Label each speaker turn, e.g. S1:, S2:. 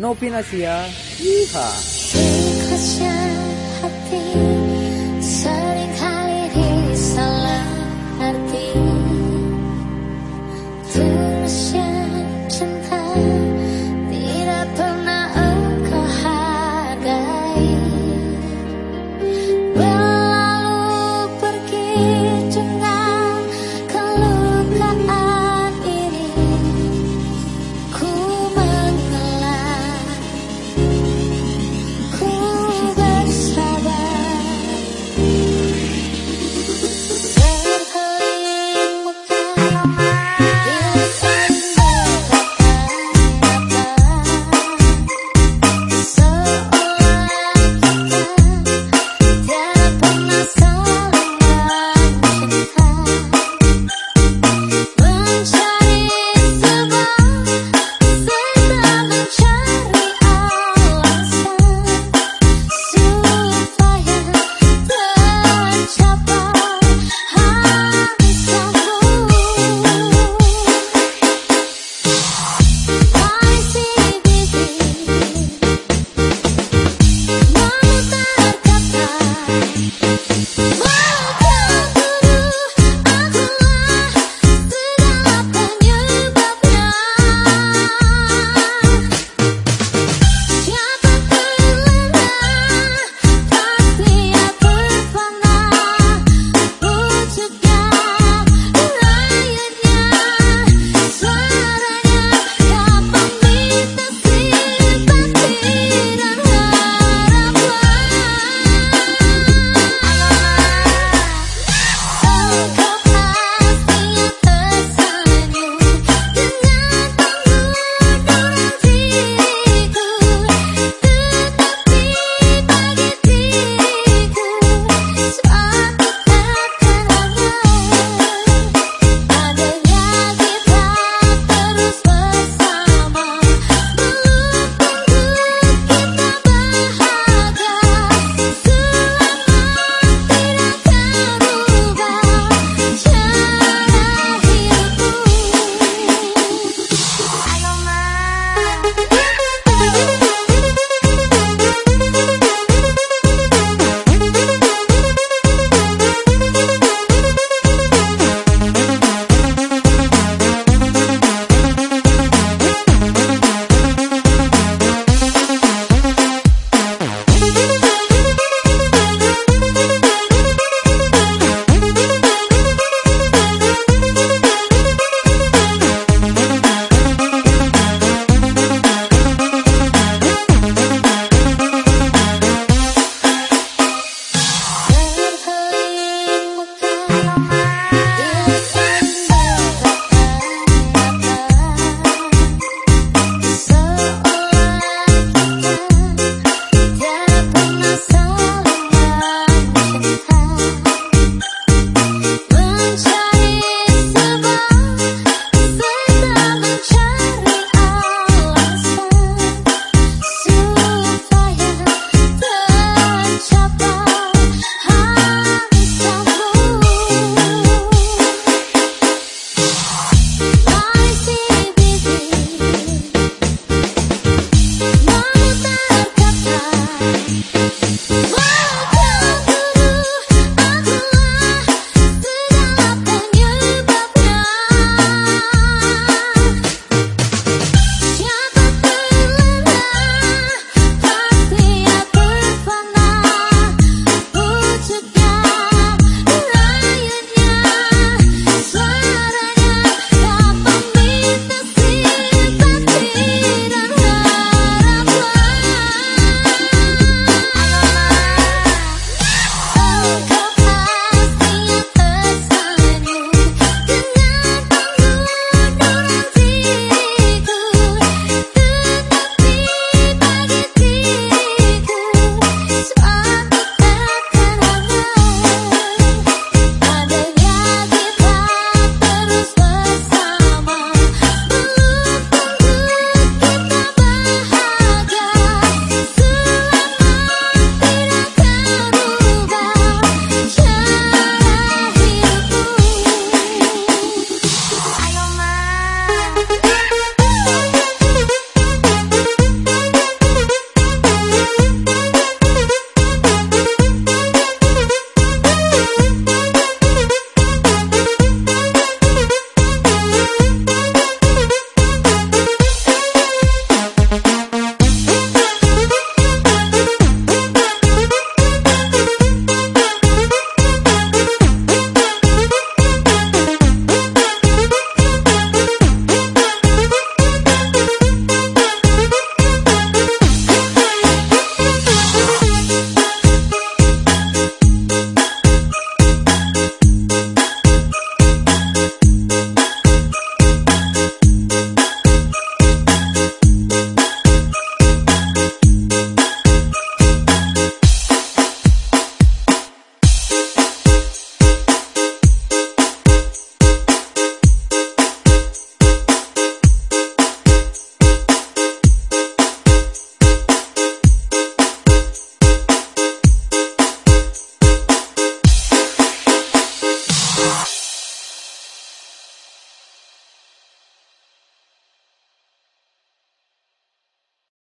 S1: Nopi Nasia. Yeehaw.